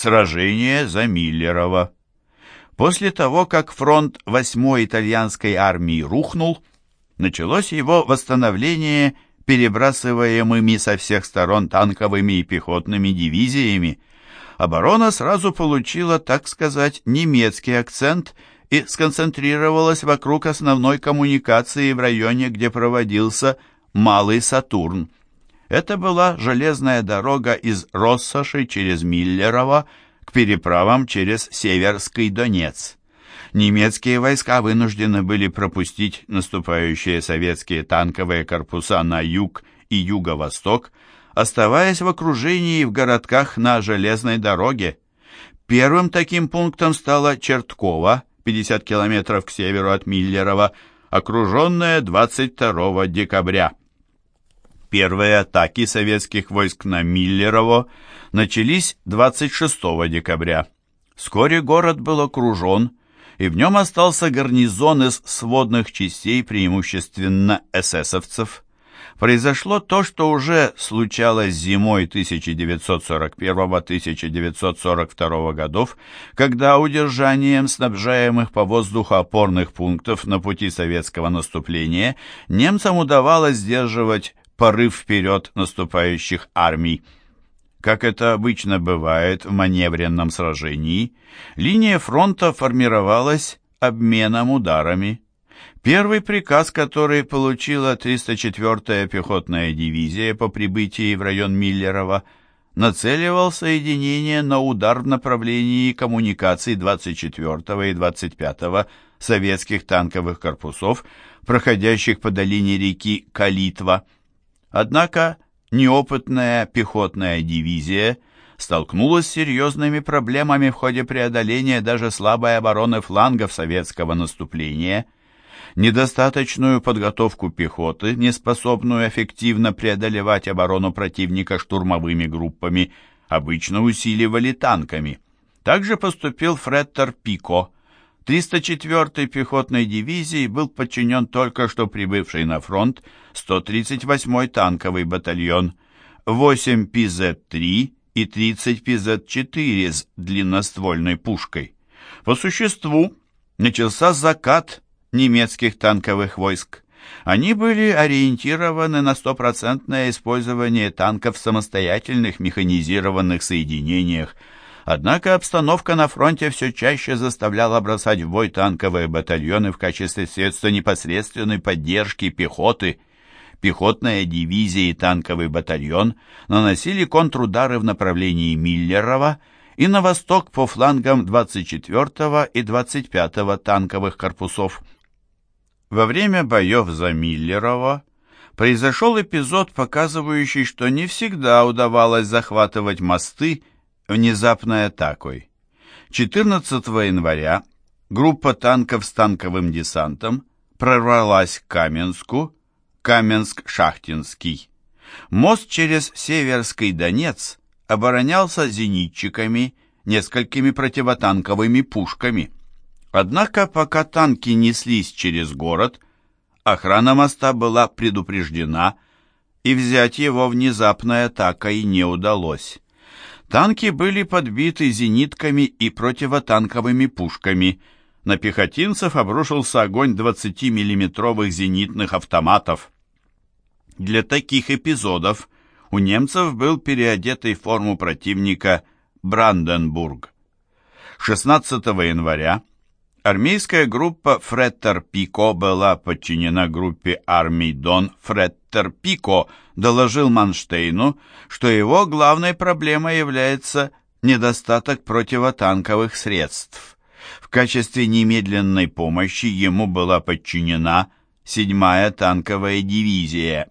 Сражение за Миллерово. После того, как фронт 8-й итальянской армии рухнул, началось его восстановление перебрасываемыми со всех сторон танковыми и пехотными дивизиями. Оборона сразу получила, так сказать, немецкий акцент и сконцентрировалась вокруг основной коммуникации в районе, где проводился Малый Сатурн. Это была железная дорога из Россоши через Миллерово к переправам через Северский Донец. Немецкие войска вынуждены были пропустить наступающие советские танковые корпуса на юг и юго-восток, оставаясь в окружении в городках на железной дороге. Первым таким пунктом стала Черткова, 50 километров к северу от Миллерова, окруженная 22 декабря. Первые атаки советских войск на Миллерово начались 26 декабря. Вскоре город был окружен, и в нем остался гарнизон из сводных частей, преимущественно эсэсовцев. Произошло то, что уже случалось зимой 1941-1942 годов, когда удержанием снабжаемых по воздуху опорных пунктов на пути советского наступления немцам удавалось сдерживать порыв вперед наступающих армий. Как это обычно бывает в маневренном сражении, линия фронта формировалась обменом ударами. Первый приказ, который получила 304-я пехотная дивизия по прибытии в район Миллерова, нацеливал соединение на удар в направлении коммуникаций 24-го и 25-го советских танковых корпусов, проходящих по долине реки Калитва. Однако неопытная пехотная дивизия столкнулась с серьезными проблемами в ходе преодоления даже слабой обороны флангов советского наступления. Недостаточную подготовку пехоты, неспособную эффективно преодолевать оборону противника штурмовыми группами, обычно усиливали танками. Также поступил Фреттер Пико, 304-й пехотной дивизии был подчинен только что прибывший на фронт 138-й танковый батальон, 8 ПЗ-3 и 30 ПЗ-4 с длинноствольной пушкой. По существу начался закат немецких танковых войск. Они были ориентированы на стопроцентное использование танков в самостоятельных механизированных соединениях, Однако обстановка на фронте все чаще заставляла бросать в бой танковые батальоны в качестве средства непосредственной поддержки пехоты. Пехотная дивизия и танковый батальон наносили контрудары в направлении Миллерова и на восток по флангам 24-го и 25-го танковых корпусов. Во время боев за Миллерово произошел эпизод, показывающий, что не всегда удавалось захватывать мосты внезапной атакой. 14 января группа танков с танковым десантом прорвалась к Каменску, Каменск-Шахтинский. Мост через Северский Донец оборонялся зенитчиками, несколькими противотанковыми пушками. Однако, пока танки неслись через город, охрана моста была предупреждена, и взять его внезапной атакой не удалось. Танки были подбиты зенитками и противотанковыми пушками. На пехотинцев обрушился огонь 20-миллиметровых зенитных автоматов. Для таких эпизодов у немцев был переодетый в форму противника Бранденбург. 16 января армейская группа Фреттер-Пико была подчинена группе армий Дон Фреттер-Пико, доложил Манштейну, что его главной проблемой является недостаток противотанковых средств. В качестве немедленной помощи ему была подчинена 7-я танковая дивизия.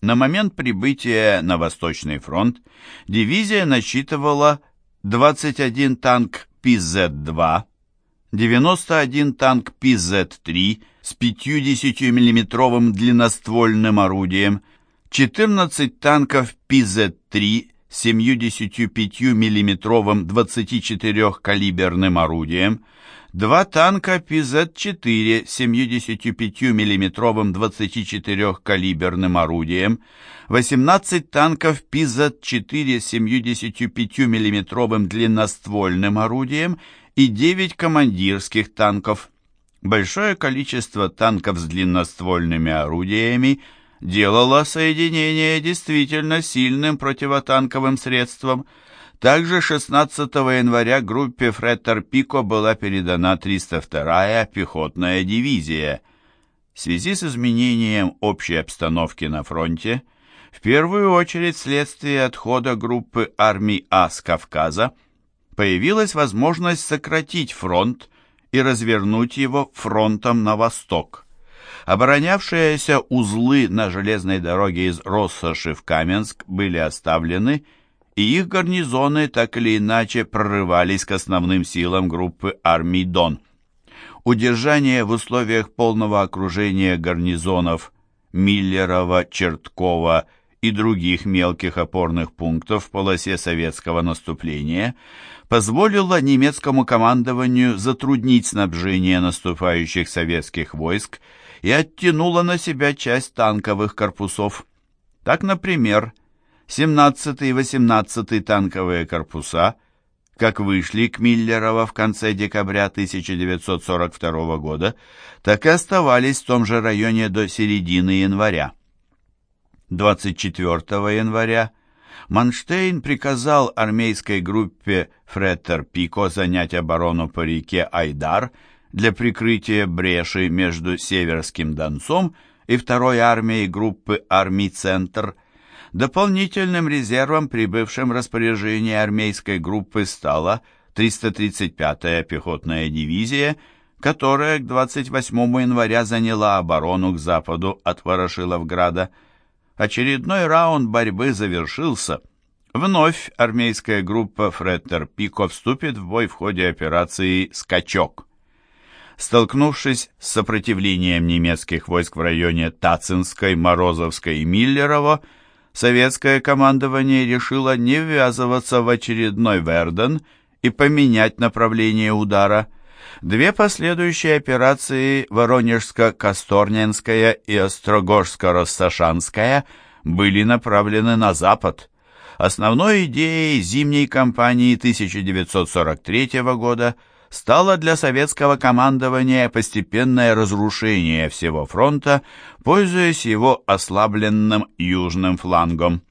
На момент прибытия на Восточный фронт дивизия насчитывала 21 танк ПЗ-2, 91 танк ПЗ-3 с 50-миллиметровым длинноствольным орудием, 14 танков ПЗ-3 75 миллиметровым 24-калиберным орудием, два танка ПЗ-4 с 75 миллиметровым 24-калиберным орудием, 18 танков ПЗ-4 с 75 миллиметровым длинноствольным орудием и 9 командирских танков. Большое количество танков с длинноствольными орудиями делало соединение действительно сильным противотанковым средством. Также 16 января группе Фреттер-Пико была передана 302-я пехотная дивизия. В связи с изменением общей обстановки на фронте, в первую очередь вследствие отхода группы армий А с Кавказа, появилась возможность сократить фронт и развернуть его фронтом на восток. Оборонявшиеся узлы на железной дороге из Россоши в Каменск были оставлены, и их гарнизоны так или иначе прорывались к основным силам группы армий Дон. Удержание в условиях полного окружения гарнизонов Миллерова, Черткова и других мелких опорных пунктов в полосе советского наступления позволило немецкому командованию затруднить снабжение наступающих советских войск и оттянуло на себя часть танковых корпусов. Так, например, 17 и 18 танковые корпуса, как вышли к Миллерово в конце декабря 1942 года, так и оставались в том же районе до середины января. 24 января Манштейн приказал армейской группе Фреттер-Пико занять оборону по реке Айдар для прикрытия бреши между Северским Донцом и второй армией группы армий «Центр». Дополнительным резервом, прибывшим в распоряжение армейской группы, стала 335-я пехотная дивизия, которая к 28 января заняла оборону к западу от Ворошиловграда. Очередной раунд борьбы завершился. Вновь армейская группа Фреттер-Пико вступит в бой в ходе операции «Скачок». Столкнувшись с сопротивлением немецких войск в районе Тацинской, Морозовской и Миллерово, советское командование решило не ввязываться в очередной Верден и поменять направление удара – Две последующие операции Воронежско-Касторненская и Острогожско-Россошанская были направлены на запад. Основной идеей зимней кампании 1943 года стало для советского командования постепенное разрушение всего фронта, пользуясь его ослабленным южным флангом.